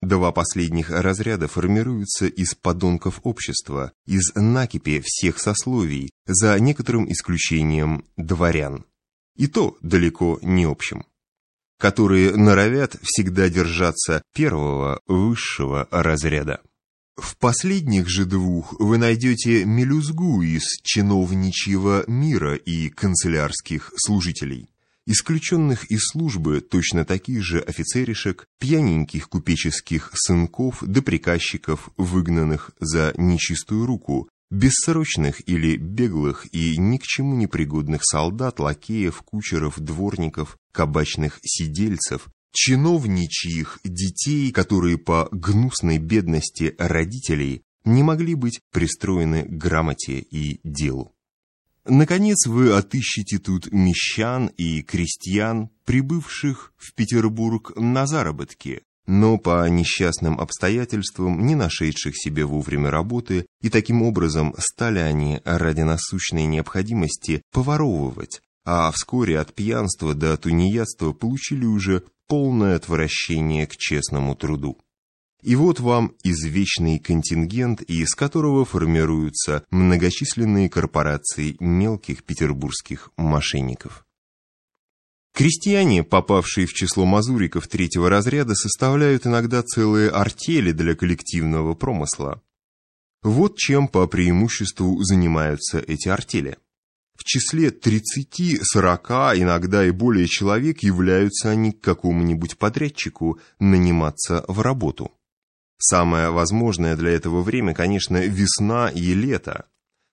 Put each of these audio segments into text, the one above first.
Два последних разряда формируются из подонков общества, из накипи всех сословий, за некоторым исключением дворян. И то далеко не общим которые норовят всегда держаться первого высшего разряда. В последних же двух вы найдете мелюзгу из чиновничьего мира и канцелярских служителей. Исключенных из службы точно таких же офицеришек, пьяненьких купеческих сынков да приказчиков, выгнанных за нечистую руку, бессрочных или беглых и ни к чему не пригодных солдат, лакеев, кучеров, дворников, кабачных сидельцев, чиновничьих детей, которые по гнусной бедности родителей не могли быть пристроены к грамоте и делу. Наконец вы отыщете тут мещан и крестьян, прибывших в Петербург на заработки, но по несчастным обстоятельствам, не нашедших себе вовремя работы, и таким образом стали они ради насущной необходимости поворовывать, а вскоре от пьянства до тунеядства получили уже полное отвращение к честному труду. И вот вам извечный контингент, из которого формируются многочисленные корпорации мелких петербургских мошенников. Крестьяне, попавшие в число мазуриков третьего разряда, составляют иногда целые артели для коллективного промысла. Вот чем по преимуществу занимаются эти артели. В числе 30, 40, иногда и более человек являются они к какому-нибудь подрядчику наниматься в работу. Самое возможное для этого время, конечно, весна и лето.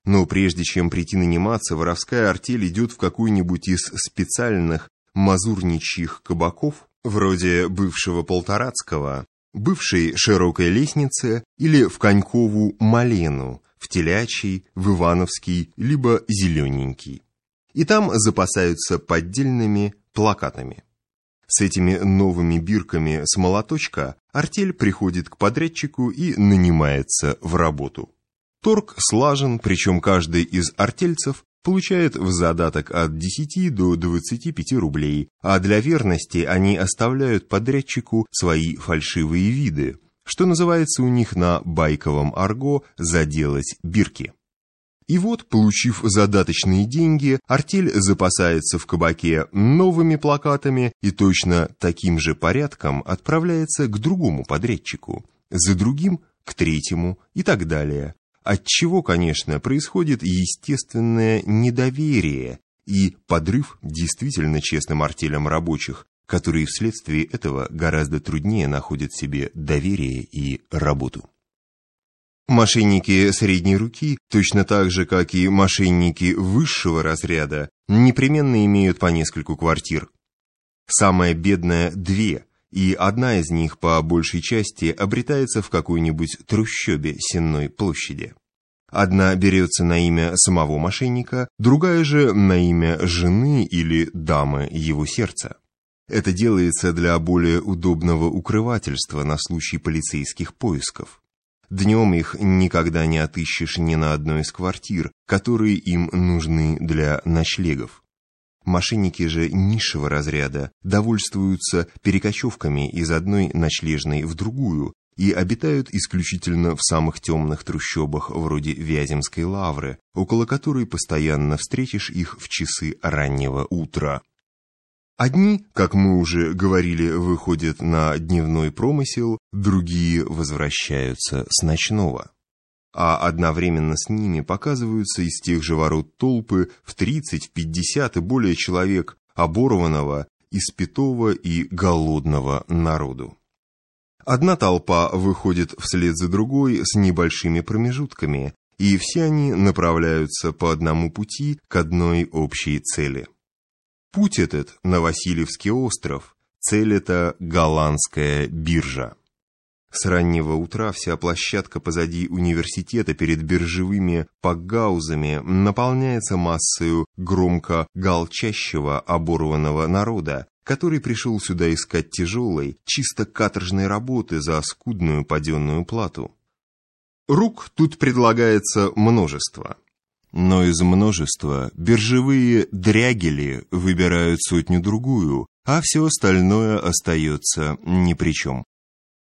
Но прежде чем прийти наниматься, воровская артель идет в какую-нибудь из специальных мазурничьих кабаков, вроде бывшего Полторацкого, бывшей широкой лестницы или в Конькову Малену, в Телячий, в Ивановский, либо Зелененький. И там запасаются поддельными плакатами. С этими новыми бирками с молоточка артель приходит к подрядчику и нанимается в работу. Торг слажен, причем каждый из артельцев получает в задаток от 10 до 25 рублей, а для верности они оставляют подрядчику свои фальшивые виды, что называется у них на байковом арго «заделать бирки». И вот, получив задаточные деньги, артель запасается в кабаке новыми плакатами и точно таким же порядком отправляется к другому подрядчику, за другим – к третьему и так далее, от чего, конечно, происходит естественное недоверие и подрыв действительно честным артелям рабочих, которые вследствие этого гораздо труднее находят себе доверие и работу. Мошенники средней руки, точно так же, как и мошенники высшего разряда, непременно имеют по нескольку квартир. Самая бедная – две, и одна из них по большей части обретается в какой-нибудь трущобе Сенной площади. Одна берется на имя самого мошенника, другая же на имя жены или дамы его сердца. Это делается для более удобного укрывательства на случай полицейских поисков. Днем их никогда не отыщешь ни на одной из квартир, которые им нужны для ночлегов. Мошенники же низшего разряда довольствуются перекочевками из одной ночлежной в другую и обитают исключительно в самых темных трущобах вроде Вяземской лавры, около которой постоянно встретишь их в часы раннего утра. Одни, как мы уже говорили, выходят на дневной промысел, другие возвращаются с ночного а одновременно с ними показываются из тех же ворот толпы в 30, в 50 и более человек оборванного, испитого и голодного народу. Одна толпа выходит вслед за другой с небольшими промежутками, и все они направляются по одному пути к одной общей цели. Путь этот на Васильевский остров, цель это голландская биржа. С раннего утра вся площадка позади университета перед биржевыми пакгаузами наполняется массою громко галчащего оборванного народа, который пришел сюда искать тяжелой, чисто каторжной работы за скудную паденную плату. Рук тут предлагается множество. Но из множества биржевые дрягели выбирают сотню-другую, а все остальное остается ни при чем.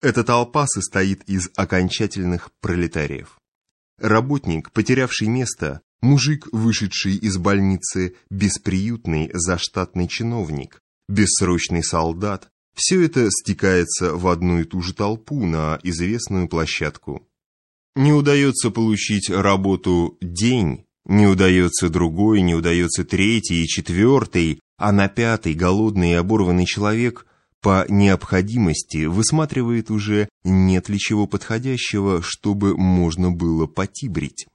Эта толпа состоит из окончательных пролетариев. Работник, потерявший место, мужик, вышедший из больницы, бесприютный заштатный чиновник, бессрочный солдат, все это стекается в одну и ту же толпу на известную площадку. Не удается получить работу день, не удается другой, не удается третий и четвертый, а на пятый голодный и оборванный человек по необходимости высматривает уже нет ли чего подходящего, чтобы можно было потибрить.